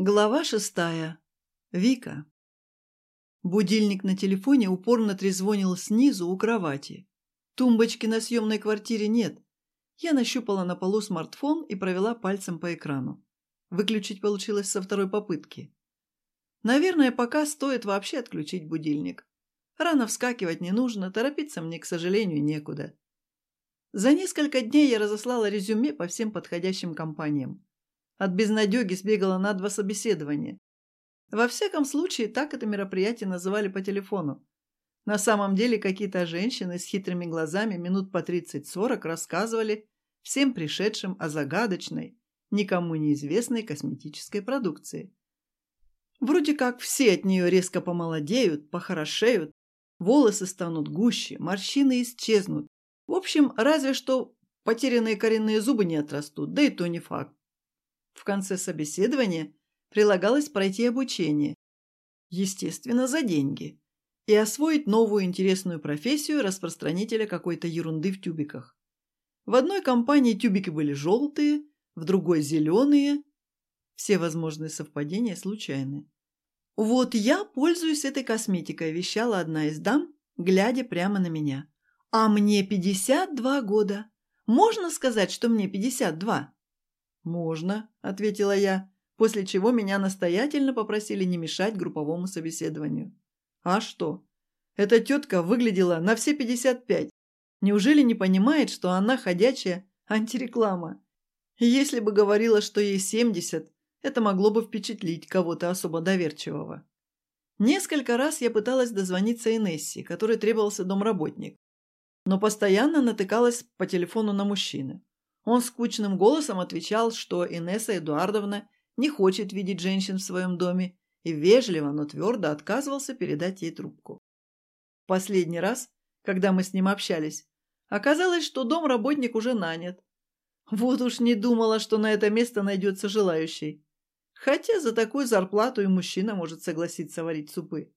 Глава шестая. Вика. Будильник на телефоне упорно трезвонил снизу у кровати. Тумбочки на съемной квартире нет. Я нащупала на полу смартфон и провела пальцем по экрану. Выключить получилось со второй попытки. Наверное, пока стоит вообще отключить будильник. Рано вскакивать не нужно, торопиться мне, к сожалению, некуда. За несколько дней я разослала резюме по всем подходящим компаниям. От безнадеги сбегала на два собеседования. Во всяком случае, так это мероприятие называли по телефону. На самом деле какие-то женщины с хитрыми глазами минут по 30-40 рассказывали всем пришедшим о загадочной, никому неизвестной косметической продукции. Вроде как все от нее резко помолодеют, похорошеют, волосы станут гуще, морщины исчезнут. В общем, разве что потерянные коренные зубы не отрастут, да и то не факт. В конце собеседования прилагалось пройти обучение, естественно, за деньги, и освоить новую интересную профессию распространителя какой-то ерунды в тюбиках. В одной компании тюбики были желтые, в другой – зеленые. Все возможные совпадения случайны. «Вот я пользуюсь этой косметикой», – вещала одна из дам, глядя прямо на меня. «А мне 52 года. Можно сказать, что мне 52?» «Можно», – ответила я, после чего меня настоятельно попросили не мешать групповому собеседованию. «А что? Эта тетка выглядела на все 55. Неужели не понимает, что она ходячая антиреклама? Если бы говорила, что ей 70, это могло бы впечатлить кого-то особо доверчивого. Несколько раз я пыталась дозвониться Инессе, которой требовался домработник, но постоянно натыкалась по телефону на мужчины. Он скучным голосом отвечал, что Инесса Эдуардовна не хочет видеть женщин в своем доме, и вежливо, но твердо отказывался передать ей трубку. Последний раз, когда мы с ним общались, оказалось, что дом работник уже нанят. Вот уж не думала, что на это место найдется желающий. Хотя за такую зарплату и мужчина может согласиться варить супы.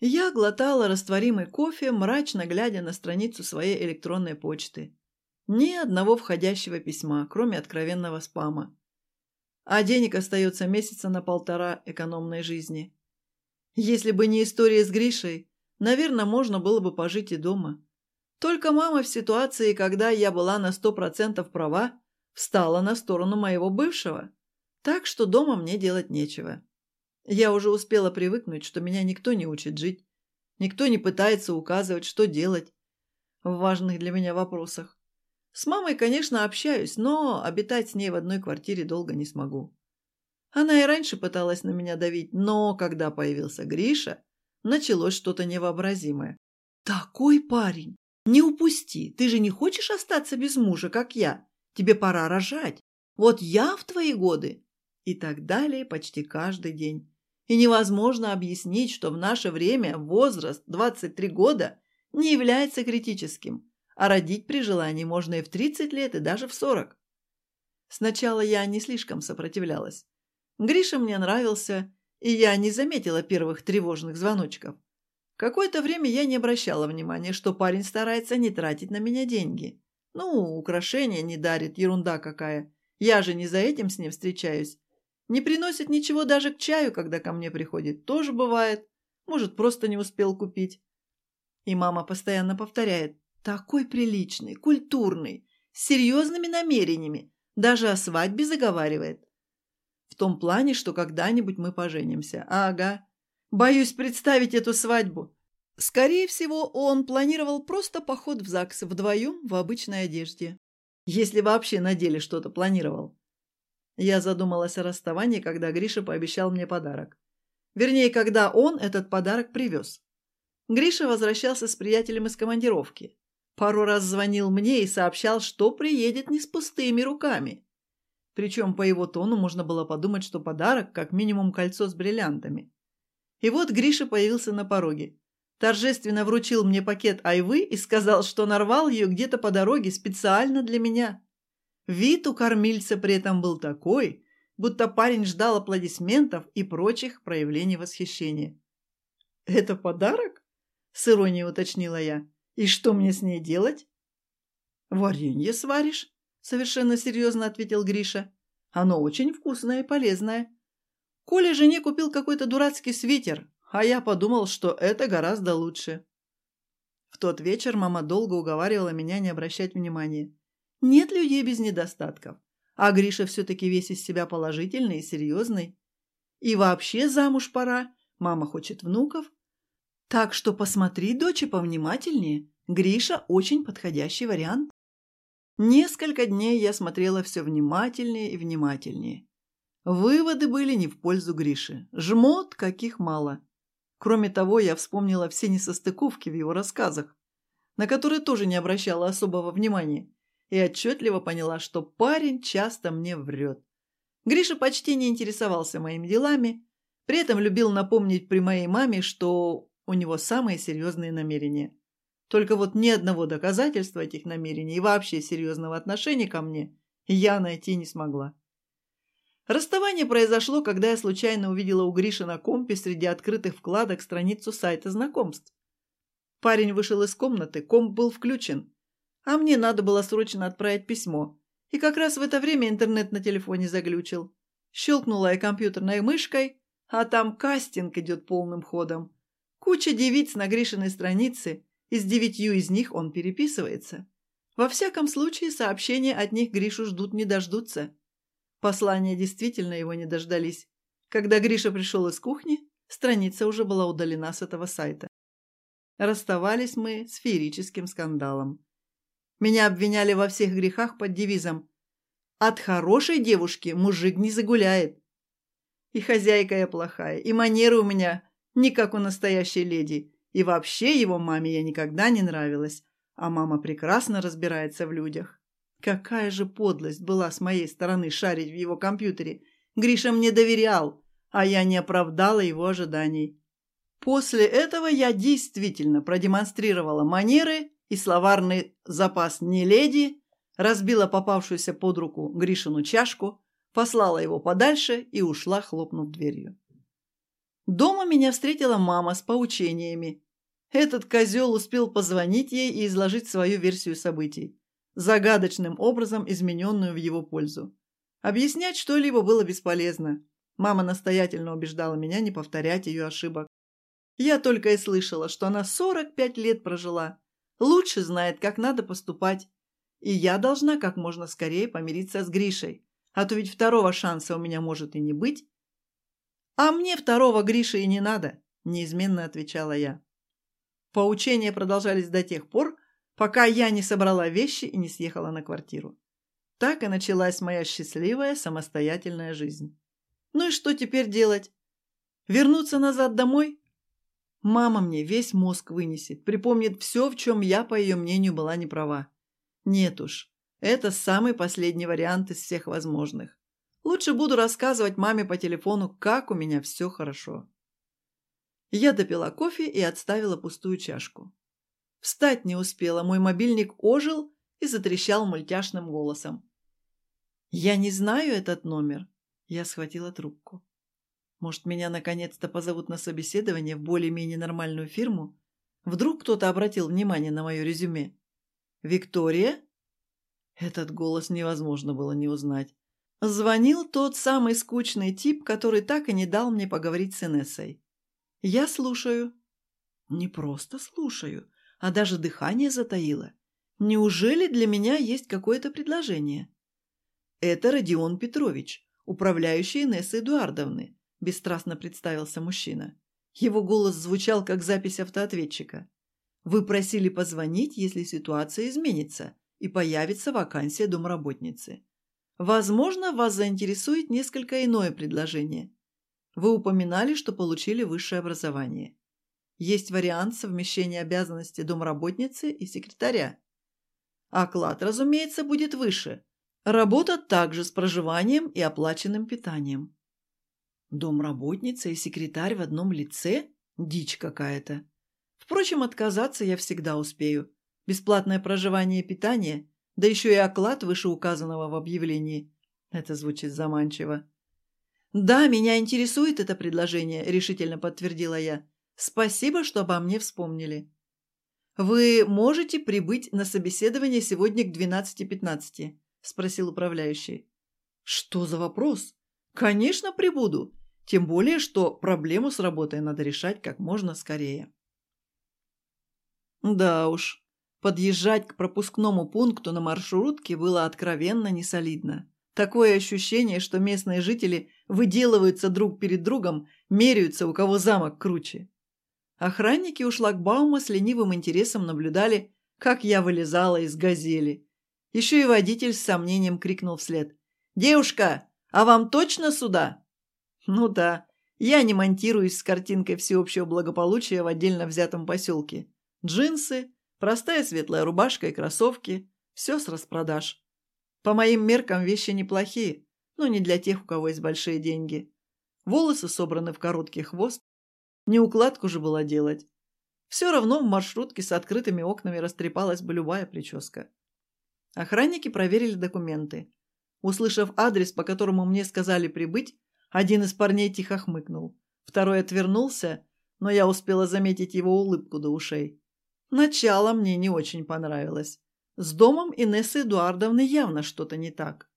Я глотала растворимый кофе, мрачно глядя на страницу своей электронной почты. Ни одного входящего письма, кроме откровенного спама. А денег остается месяца на полтора экономной жизни. Если бы не история с Гришей, наверное, можно было бы пожить и дома. Только мама в ситуации, когда я была на сто процентов права, встала на сторону моего бывшего. Так что дома мне делать нечего. Я уже успела привыкнуть, что меня никто не учит жить. Никто не пытается указывать, что делать в важных для меня вопросах. С мамой, конечно, общаюсь, но обитать с ней в одной квартире долго не смогу. Она и раньше пыталась на меня давить, но когда появился Гриша, началось что-то невообразимое. «Такой парень! Не упусти! Ты же не хочешь остаться без мужа, как я? Тебе пора рожать! Вот я в твои годы!» И так далее почти каждый день. И невозможно объяснить, что в наше время возраст 23 а родить при желании можно и в 30 лет, и даже в 40. Сначала я не слишком сопротивлялась. Гриша мне нравился, и я не заметила первых тревожных звоночков. Какое-то время я не обращала внимания, что парень старается не тратить на меня деньги. Ну, украшения не дарит, ерунда какая. Я же не за этим с ним встречаюсь. Не приносит ничего даже к чаю, когда ко мне приходит. Тоже бывает. Может, просто не успел купить. И мама постоянно повторяет. Такой приличный, культурный, с серьезными намерениями, даже о свадьбе заговаривает. В том плане, что когда-нибудь мы поженимся. Ага. Боюсь представить эту свадьбу. Скорее всего, он планировал просто поход в ЗАГС вдвоем в обычной одежде. Если вообще на деле что-то планировал. Я задумалась о расставании, когда Гриша пообещал мне подарок. Вернее, когда он этот подарок привез. Гриша возвращался с приятелем из командировки. Пару раз звонил мне и сообщал, что приедет не с пустыми руками. Причем по его тону можно было подумать, что подарок как минимум кольцо с бриллиантами. И вот Гриша появился на пороге. Торжественно вручил мне пакет айвы и сказал, что нарвал ее где-то по дороге специально для меня. Вид у кормильца при этом был такой, будто парень ждал аплодисментов и прочих проявлений восхищения. «Это подарок?» – с иронией уточнила я. И что мне с ней делать? Варенье сваришь? Совершенно серьезно ответил Гриша. Оно очень вкусное и полезное. Коля жене купил какой-то дурацкий свитер, а я подумал, что это гораздо лучше. В тот вечер мама долго уговаривала меня не обращать внимания. Нет людей без недостатков. А Гриша все-таки весь из себя положительный и серьезный. И вообще замуж пора. Мама хочет внуков, так что посмотри, дочь, повнимательнее. Гриша – очень подходящий вариант. Несколько дней я смотрела все внимательнее и внимательнее. Выводы были не в пользу Гриши. Жмот каких мало. Кроме того, я вспомнила все несостыковки в его рассказах, на которые тоже не обращала особого внимания, и отчетливо поняла, что парень часто мне врет. Гриша почти не интересовался моими делами, при этом любил напомнить при моей маме, что у него самые серьезные намерения. Только вот ни одного доказательства этих намерений и вообще серьезного отношения ко мне я найти не смогла. Расставание произошло, когда я случайно увидела у Гриши на компе среди открытых вкладок страницу сайта знакомств. Парень вышел из комнаты, комп был включен, а мне надо было срочно отправить письмо. И как раз в это время интернет на телефоне заглючил. Щелкнула я компьютерной мышкой, а там кастинг идет полным ходом. Куча девиц на Гришиной странице, и с девятью из них он переписывается. Во всяком случае, сообщения от них Гришу ждут не дождутся. Послания действительно его не дождались. Когда Гриша пришел из кухни, страница уже была удалена с этого сайта. Расставались мы с феерическим скандалом. Меня обвиняли во всех грехах под девизом «От хорошей девушки мужик не загуляет». И хозяйка я плохая, и манеры у меня не как у настоящей леди, и вообще его маме я никогда не нравилась, а мама прекрасно разбирается в людях. Какая же подлость была с моей стороны шарить в его компьютере. Гриша мне доверял, а я не оправдала его ожиданий. После этого я действительно продемонстрировала манеры и словарный запас «не леди», разбила попавшуюся под руку Гришину чашку, послала его подальше и ушла, хлопнув дверью. Дома меня встретила мама с поучениями. Этот козел успел позвонить ей и изложить свою версию событий, загадочным образом измененную в его пользу. Объяснять что-либо было бесполезно. Мама настоятельно убеждала меня не повторять ее ошибок. Я только и слышала, что она 45 лет прожила, лучше знает, как надо поступать. И я должна как можно скорее помириться с Гришей, а то ведь второго шанса у меня может и не быть, «А мне второго Гриши и не надо», – неизменно отвечала я. Поучения продолжались до тех пор, пока я не собрала вещи и не съехала на квартиру. Так и началась моя счастливая самостоятельная жизнь. Ну и что теперь делать? Вернуться назад домой? Мама мне весь мозг вынесет, припомнит все, в чем я, по ее мнению, была не права. Нет уж, это самый последний вариант из всех возможных. Лучше буду рассказывать маме по телефону, как у меня все хорошо. Я допила кофе и отставила пустую чашку. Встать не успела, мой мобильник ожил и затрещал мультяшным голосом. «Я не знаю этот номер». Я схватила трубку. «Может, меня наконец-то позовут на собеседование в более-менее нормальную фирму? Вдруг кто-то обратил внимание на мое резюме?» «Виктория?» Этот голос невозможно было не узнать. Звонил тот самый скучный тип, который так и не дал мне поговорить с Инессой. Я слушаю. Не просто слушаю, а даже дыхание затаило. Неужели для меня есть какое-то предложение? Это Родион Петрович, управляющий Инессой Эдуардовны, бесстрастно представился мужчина. Его голос звучал, как запись автоответчика. Вы просили позвонить, если ситуация изменится и появится вакансия домработницы. Возможно, вас заинтересует несколько иное предложение. Вы упоминали, что получили высшее образование. Есть вариант совмещения обязанностей домработницы и секретаря. Оклад, разумеется, будет выше. Работа также с проживанием и оплаченным питанием. Домработница и секретарь в одном лице? Дичь какая-то. Впрочем, отказаться я всегда успею. Бесплатное проживание и питание да еще и оклад вышеуказанного в объявлении. Это звучит заманчиво. «Да, меня интересует это предложение», – решительно подтвердила я. Спасибо, что обо мне вспомнили. Вы можете прибыть на собеседование сегодня к 12.15? Спросил управляющий. Что за вопрос? Конечно, прибуду. Тем более, что проблему с работой Подъезжать к пропускному пункту на маршрутке было откровенно несолидно. Такое ощущение, что местные жители выделываются друг перед другом, меряются, у кого замок круче. Охранники у шлагбаума с ленивым интересом наблюдали, как я вылезала из газели. Еще и водитель с сомнением крикнул вслед. «Девушка, а вам точно сюда?» «Ну да, я не монтируюсь с картинкой всеобщего благополучия в отдельно взятом поселке. Джинсы, Простая светлая рубашка и кроссовки. Все с распродаж. По моим меркам вещи неплохие, но не для тех, у кого есть большие деньги. Волосы собраны в короткий хвост. Не укладку же было делать. Все равно в маршрутке с открытыми окнами растрепалась бы любая прическа. Охранники проверили документы. Услышав адрес, по которому мне сказали прибыть, один из парней тихо хмыкнул. Второй отвернулся, но я успела заметить его улыбку до ушей. Начало мне не очень понравилось. С домом Инессы Эдуардовны явно что-то не так.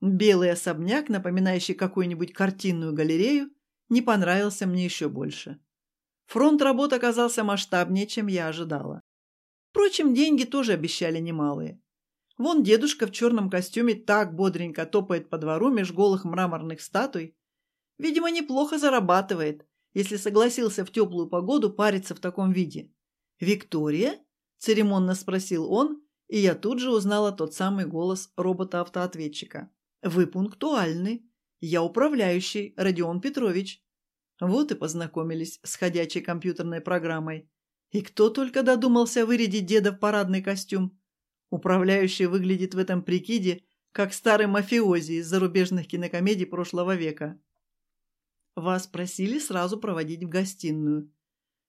Белый особняк, напоминающий какую-нибудь картинную галерею, не понравился мне еще больше. Фронт работ оказался масштабнее, чем я ожидала. Впрочем, деньги тоже обещали немалые. Вон дедушка в черном костюме так бодренько топает по двору меж голых мраморных статуй. Видимо, неплохо зарабатывает, если согласился в теплую погоду париться в таком виде. «Виктория?» – церемонно спросил он, и я тут же узнала тот самый голос робота-автоответчика. «Вы пунктуальны. Я управляющий, Родион Петрович. Вот и познакомились с ходячей компьютерной программой. И кто только додумался вырядить деда в парадный костюм. Управляющий выглядит в этом прикиде, как старый мафиози из зарубежных кинокомедий прошлого века. Вас просили сразу проводить в гостиную.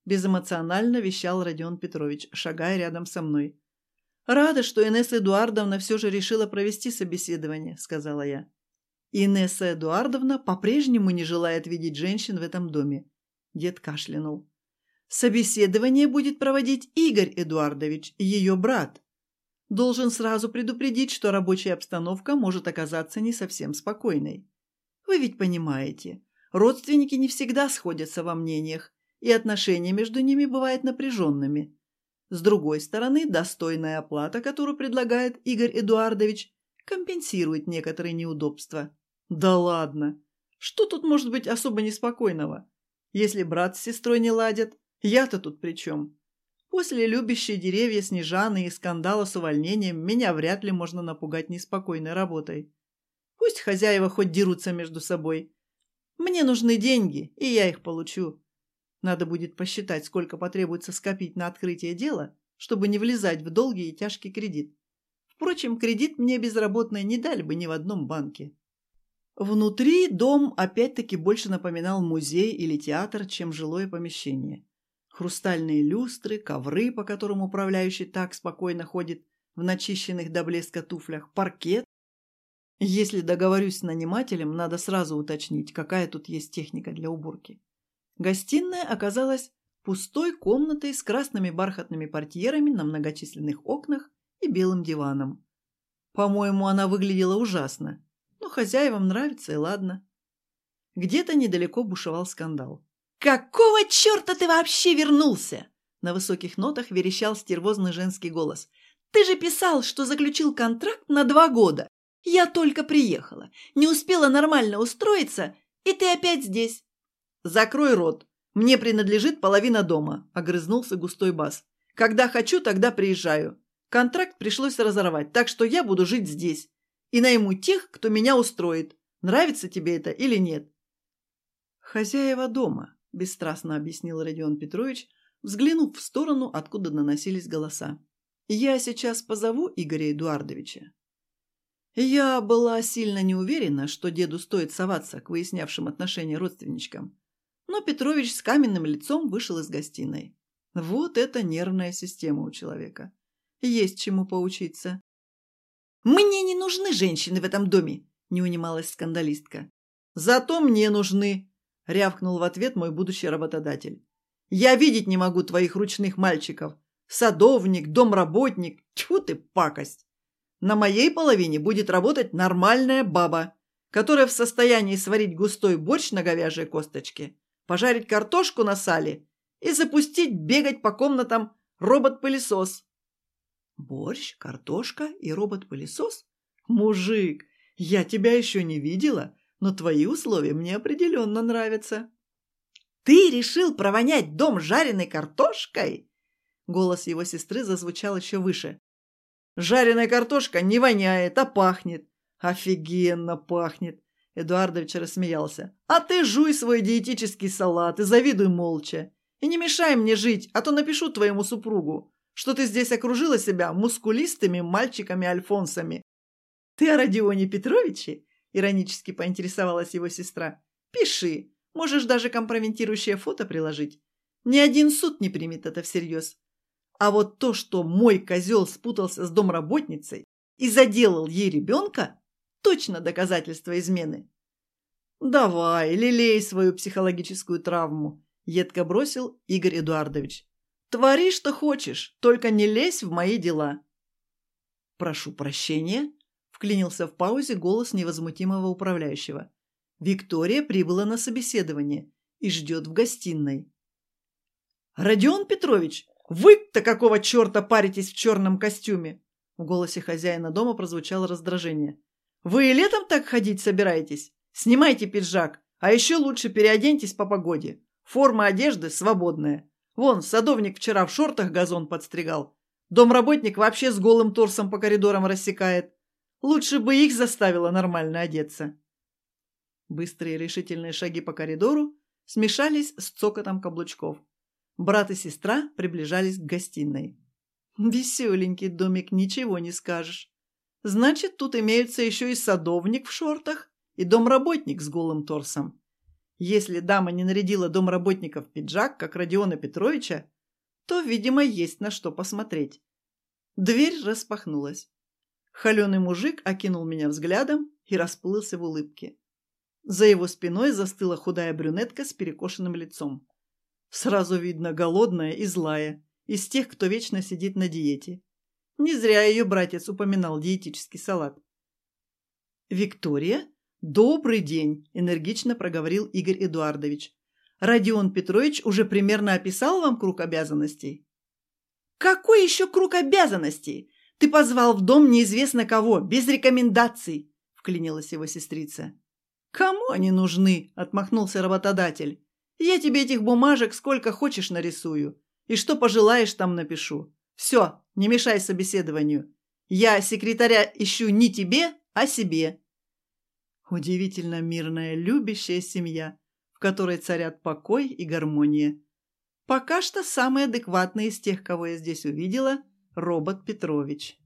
безэмоционально вещал Родион Петрович, шагая рядом со мной. «Рада, что Инесса Эдуардовна все же решила провести собеседование», — сказала я. «Инесса Эдуардовна по-прежнему не желает видеть женщин в этом доме», — дед кашлянул. «Собеседование будет проводить Игорь Эдуардович, ее брат. Должен сразу предупредить, что рабочая обстановка может оказаться не совсем спокойной. Вы ведь понимаете, родственники не всегда сходятся во мнениях, и отношения между ними бывают напряженными. С другой стороны, достойная оплата, которую предлагает Игорь Эдуардович, компенсирует некоторые неудобства. Да ладно! Что тут может быть особо неспокойного? Если брат с сестрой не ладят, я-то тут при чем? После любящей деревья Снежаны и скандала с увольнением меня вряд ли можно напугать неспокойной работой. Пусть хозяева хоть дерутся между собой. Мне нужны деньги, и я их получу. Надо будет посчитать, сколько потребуется скопить на открытие дела, чтобы не влезать в долгий и тяжкий кредит. Впрочем, кредит мне безработные не дали бы ни в одном банке. Внутри дом опять-таки больше напоминал музей или театр, чем жилое помещение. Хрустальные люстры, ковры, по которым управляющий так спокойно ходит в начищенных до блеска туфлях, паркет. Если договорюсь с нанимателем, надо сразу уточнить, какая Гостиная оказалась пустой комнатой с красными бархатными портьерами на многочисленных окнах и белым диваном. По-моему, она выглядела ужасно. Но хозяевам нравится, и ладно. Где-то недалеко бушевал скандал. «Какого черта ты вообще вернулся?» На высоких нотах верещал стервозный женский голос. «Ты же писал, что заключил контракт на два года. Я только приехала, не успела нормально устроиться, и ты опять здесь. «Закрой рот. Мне принадлежит половина дома», – огрызнулся густой бас. «Когда хочу, тогда приезжаю. Контракт пришлось разорвать, так что я буду жить здесь. И найму тех, кто меня устроит. Нравится тебе это или нет?» «Хозяева дома», – бесстрастно объяснил Родион Петрович, взглянув в сторону, откуда наносились голоса. «Я сейчас позову Игоря Эдуардовича». Я была сильно не уверена, что деду стоит соваться к выяснявшим отношения родственничкам но Петрович с каменным лицом вышел из гостиной. Вот это нервная система у человека. Есть чему поучиться. «Мне не нужны женщины в этом доме!» – не унималась скандалистка. «Зато мне нужны!» – рявкнул в ответ мой будущий работодатель. «Я видеть не могу твоих ручных мальчиков. Садовник, домработник, тьфу ты, пакость! На моей половине будет работать нормальная баба, которая в состоянии сварить густой борщ на говяжьей косточке пожарить картошку на сале и запустить бегать по комнатам робот-пылесос. Борщ, картошка и робот-пылесос? Мужик, я тебя еще не видела, но твои условия мне определенно нравятся. Ты решил провонять дом жареной картошкой? Голос его сестры зазвучал еще выше. Жареная картошка не воняет, а пахнет. Офигенно пахнет. Эдуардович рассмеялся. «А ты жуй свой диетический салат и завидуй молча. И не мешай мне жить, а то напишу твоему супругу, что ты здесь окружила себя мускулистыми мальчиками-альфонсами». «Ты о Родионе Петровиче?» – иронически поинтересовалась его сестра. «Пиши. Можешь даже компрометирующее фото приложить. Ни один суд не примет это всерьез. А вот то, что мой козел спутался с домработницей и заделал ей ребенка – точно доказательство измены. «Давай, лелей свою психологическую травму», – едко бросил Игорь Эдуардович. «Твори, что хочешь, только не лезь в мои дела». «Прошу прощения», – вклинился в паузе голос невозмутимого управляющего. «Виктория прибыла на собеседование и ждет в гостиной». «Родион Петрович, вы-то какого черта паритесь в черном костюме?» В голосе хозяина дома прозвучало раздражение. Вы и летом так ходить собираетесь? Снимайте пиджак, а еще лучше переоденьтесь по погоде. Форма одежды свободная. Вон, садовник вчера в шортах газон подстригал. Домработник вообще с голым торсом по коридорам рассекает. Лучше бы их заставило нормально одеться. Быстрые решительные шаги по коридору смешались с цокотом каблучков. Брат и сестра приближались к гостиной. «Веселенький домик, ничего не скажешь», Значит, тут имеются еще и садовник в шортах, и домработник с голым торсом. Если дама не нарядила домработника в пиджак, как Родиона Петровича, то, видимо, есть на что посмотреть. Дверь распахнулась. Холеный мужик окинул меня взглядом и расплылся в улыбке. За его спиной застыла худая брюнетка с перекошенным лицом. Сразу видно голодная и злая, из тех, кто вечно сидит на диете. Не зря ее братец упоминал диетический салат. «Виктория, добрый день!» – энергично проговорил Игорь Эдуардович. «Родион Петрович уже примерно описал вам круг обязанностей?» «Какой еще круг обязанностей? Ты позвал в дом неизвестно кого, без рекомендаций!» – вклинилась его сестрица. «Кому они нужны?» – отмахнулся работодатель. Я тебе этих бумажек сколько хочешь нарисую. И что пожелаешь, там напишу. Все, не мешай собеседованию. Я секретаря ищу не тебе, а себе. Удивительно мирная, любящая семья, в которой царят покой и гармония. Пока что самый адекватный из тех, кого я здесь увидела, робот Петрович.